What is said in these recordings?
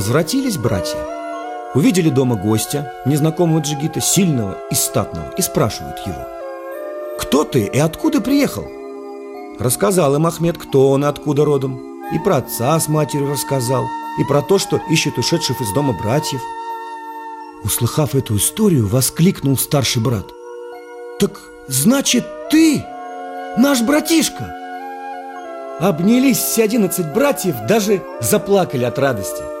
Возвратились братья. Увидели дома гостя, незнакомого джигита, сильного и статного, и спрашивают его. «Кто ты и откуда приехал?» Рассказал им Ахмед, кто он и откуда родом. И про отца с матерью рассказал, и про то, что ищет ушедших из дома братьев. Услыхав эту историю, воскликнул старший брат. «Так значит, ты наш братишка!» Обнялись все одиннадцать братьев, даже заплакали от радости.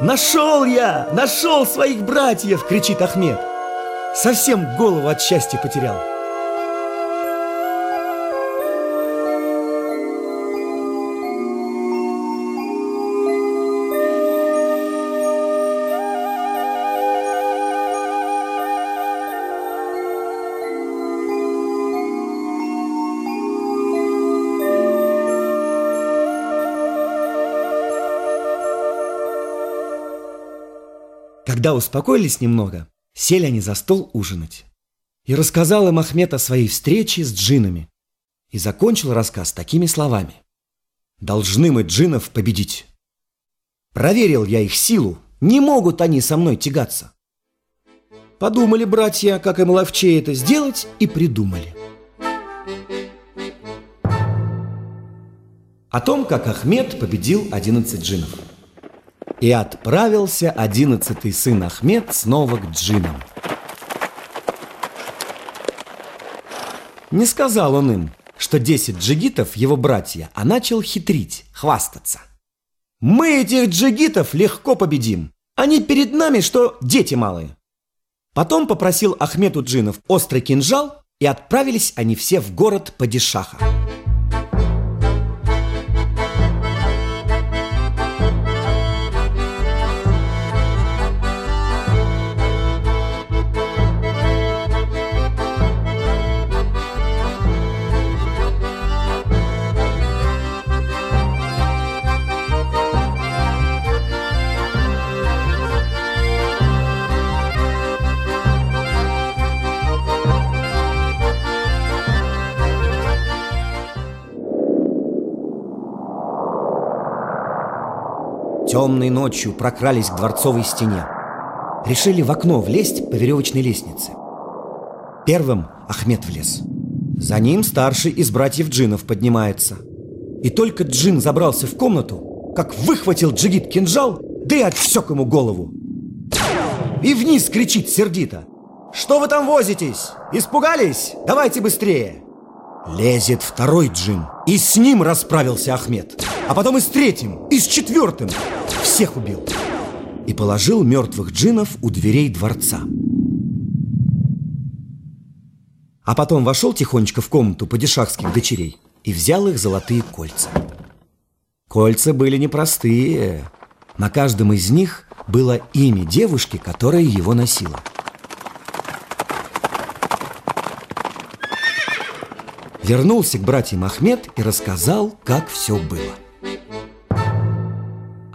«Нашел я! Нашел своих братьев!» – кричит Ахмед. Совсем голову от счастья потерял. Когда успокоились немного, сели они за стол ужинать. И рассказал им Ахмед о своей встрече с джинами. И закончил рассказ такими словами. «Должны мы джинов победить. Проверил я их силу, не могут они со мной тягаться». Подумали братья, как им ловчее это сделать, и придумали. О том, как Ахмед победил 11 джинов. И отправился одиннадцатый сын Ахмед снова к джинам. Не сказал он им, что десять джигитов его братья, а начал хитрить, хвастаться. «Мы этих джигитов легко победим. Они перед нами, что дети малые». Потом попросил Ахмед у джинов острый кинжал, и отправились они все в город Падишаха. Темной ночью прокрались к дворцовой стене. Решили в окно влезть по веревочной лестнице. Первым Ахмед влез. За ним старший из братьев джинов поднимается. И только джин забрался в комнату, как выхватил джигит кинжал, да и отсек ему голову. И вниз кричит сердито. «Что вы там возитесь? Испугались? Давайте быстрее!» Лезет второй джин, и с ним расправился Ахмед. А потом и с третьим, и с четвертым. Всех убил. И положил мертвых джинов у дверей дворца. А потом вошел тихонечко в комнату падишахских дочерей и взял их золотые кольца. Кольца были непростые. На каждом из них было имя девушки, которая его носила. Вернулся к братьям Ахмед и рассказал, как все было.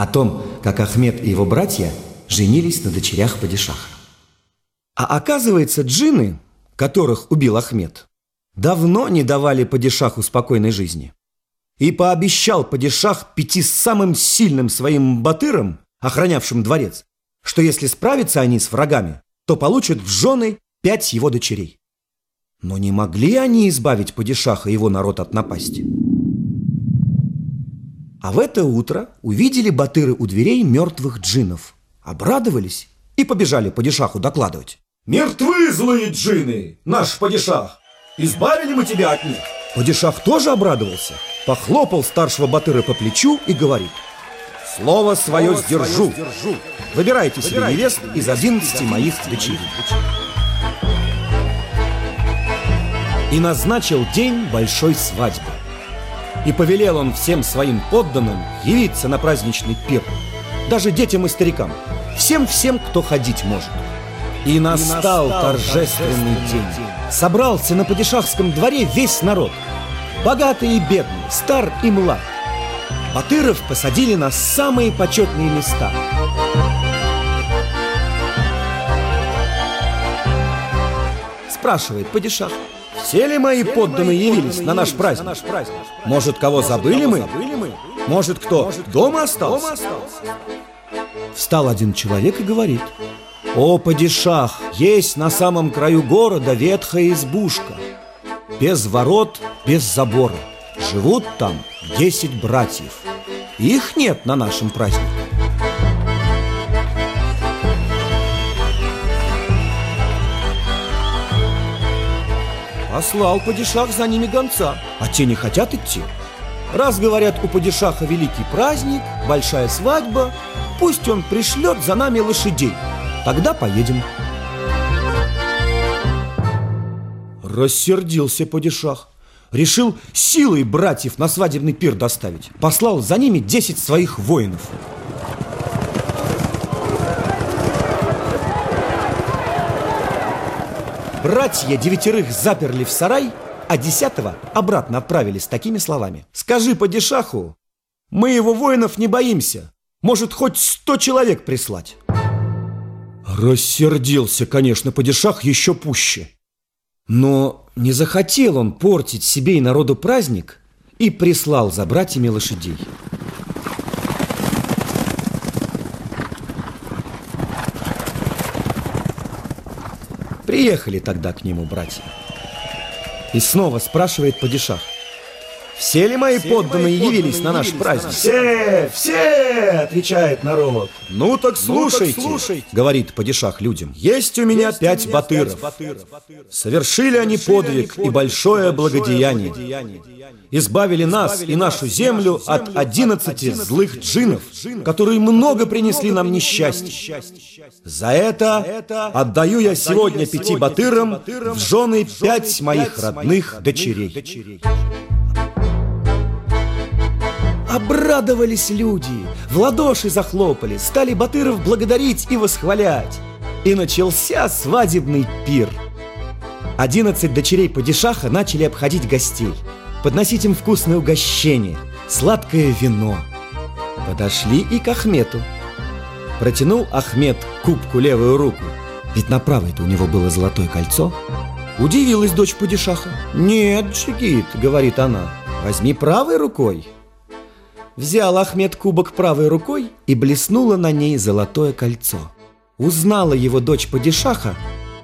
О том, как Ахмед и его братья женились на дочерях падишаха. А оказывается, джинны, которых убил Ахмед, давно не давали падишаху спокойной жизни. И пообещал падишах пяти самым сильным своим батырам, охранявшим дворец, что если справятся они с врагами, то получат в жены пять его дочерей. Но не могли они избавить падишаха и его народ от напасти. А в это утро увидели батыры у дверей мертвых джинов, обрадовались и побежали падишаху докладывать. «Мертвы злые джины, наш падишах! Избавили мы тебя от них!» Падишах тоже обрадовался, похлопал старшего батыра по плечу и говорит. «Слово свое, Слово сдержу. свое сдержу! Выбирайте, Выбирайте себе невест из одиннадцати моих дочерей!» и назначил день большой свадьбы. И повелел он всем своим подданным явиться на праздничный пир, даже детям и старикам, всем-всем, кто ходить может. И настал, и настал торжественный день. день. Собрался на падишахском дворе весь народ, богатый и бедный, стар и млад. Батыров посадили на самые почетные места. Спрашивает падишах, все ли мои подданные явились на наш праздник? Может, кого забыли мы? Может, кто дома остался? Встал один человек и говорит «О, падишах, есть на самом краю города ветхая избушка. Без ворот, без забора. Живут там десять братьев. Их нет на нашем празднике Послал падишах за ними гонца, а те не хотят идти. Раз, говорят, у падишаха великий праздник, большая свадьба, пусть он пришлет за нами лошадей, тогда поедем. Рассердился падишах, решил силой братьев на свадебный пир доставить, послал за ними десять своих воинов. Братья девятерых заперли в сарай, а десятого обратно отправили с такими словами. «Скажи падишаху, мы его воинов не боимся, может хоть сто человек прислать». Рассердился, конечно, падишах еще пуще. Но не захотел он портить себе и народу праздник и прислал за братьями лошадей. Приехали тогда к нему братья. И снова спрашивает падишах. Все ли мои подданные явились на наш праздник? Все, все, отвечает народ. Ну так слушайте, говорит падишах людям. Есть у меня пять батыров. Совершили они подвиг и большое благодеяние. Избавили нас и нашу землю от одиннадцати злых джинов, которые много принесли нам несчастья. За это отдаю я сегодня пяти батырам в жены пять моих родных дочерей. Обрадовались люди, в ладоши захлопали, стали Батыров благодарить и восхвалять. И начался свадебный пир. Одиннадцать дочерей падишаха начали обходить гостей, подносить им вкусное угощение, сладкое вино. Подошли и к Ахмету. Протянул Ахмед кубку левую руку, ведь на правой-то у него было золотое кольцо. Удивилась дочь падишаха. «Нет, Джигит», — говорит она, — «возьми правой рукой». Взял Ахмед кубок правой рукой и блеснуло на ней золотое кольцо. Узнала его дочь Падишаха,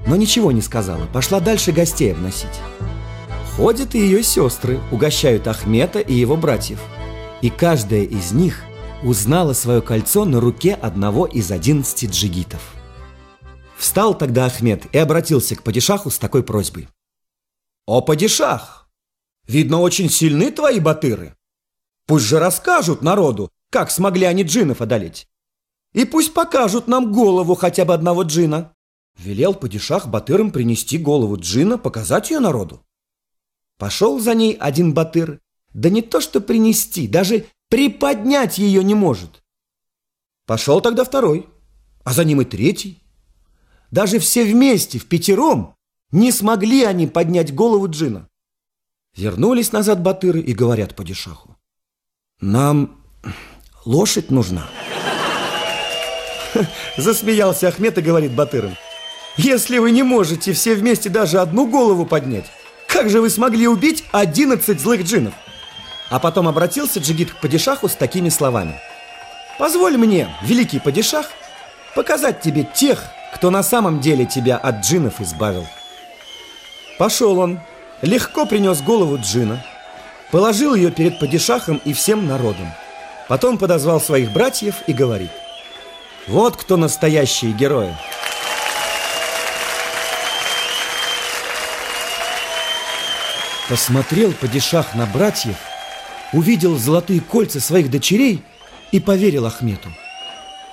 но ничего не сказала, пошла дальше гостей обносить. Ходят и ее сестры, угощают Ахмета и его братьев. И каждая из них узнала свое кольцо на руке одного из одиннадцати джигитов. Встал тогда Ахмед и обратился к Падишаху с такой просьбой. «О, Падишах! Видно, очень сильны твои батыры. Пусть же расскажут народу, как смогли они джинов одолеть. И пусть покажут нам голову хотя бы одного джина. Велел падишах батырам принести голову джина, показать ее народу. Пошел за ней один батыр, да не то что принести, даже приподнять ее не может. Пошел тогда второй, а за ним и третий. Даже все вместе, в пятером, не смогли они поднять голову джина. Вернулись назад батыры и говорят падишаху. Нам лошадь нужна. Засмеялся Ахмед и говорит Батырам. Если вы не можете все вместе даже одну голову поднять, как же вы смогли убить 11 злых джинов? А потом обратился Джигит к падишаху с такими словами. Позволь мне, великий падишах, показать тебе тех, кто на самом деле тебя от джинов избавил. Пошел он, легко принес голову джина, Положил ее перед падишахом и всем народом. Потом подозвал своих братьев и говорит. Вот кто настоящие герои. Посмотрел падишах на братьев, увидел золотые кольца своих дочерей и поверил Ахмету.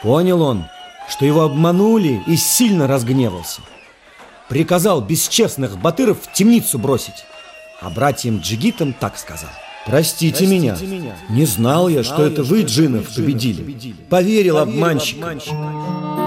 Понял он, что его обманули и сильно разгневался. Приказал бесчестных батыров в темницу бросить. А братьям Джигитам так сказал. Простите, Простите меня. меня, не знал я, что это вы, джинов, победили. победили. Поверил, Поверил обманщикам. обманщикам.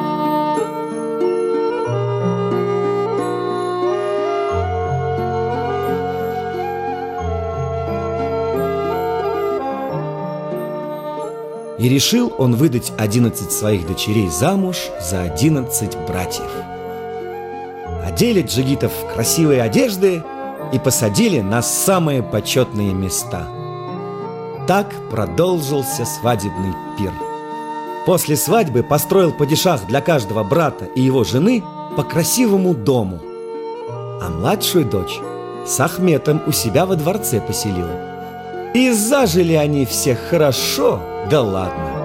И решил он выдать одиннадцать своих дочерей замуж за одиннадцать братьев. Одели джигитов в красивые одежды – и посадили на самые почетные места. Так продолжился свадебный пир. После свадьбы построил падишах для каждого брата и его жены по красивому дому. А младшую дочь с Ахметом у себя во дворце поселил. И зажили они все хорошо, да ладно.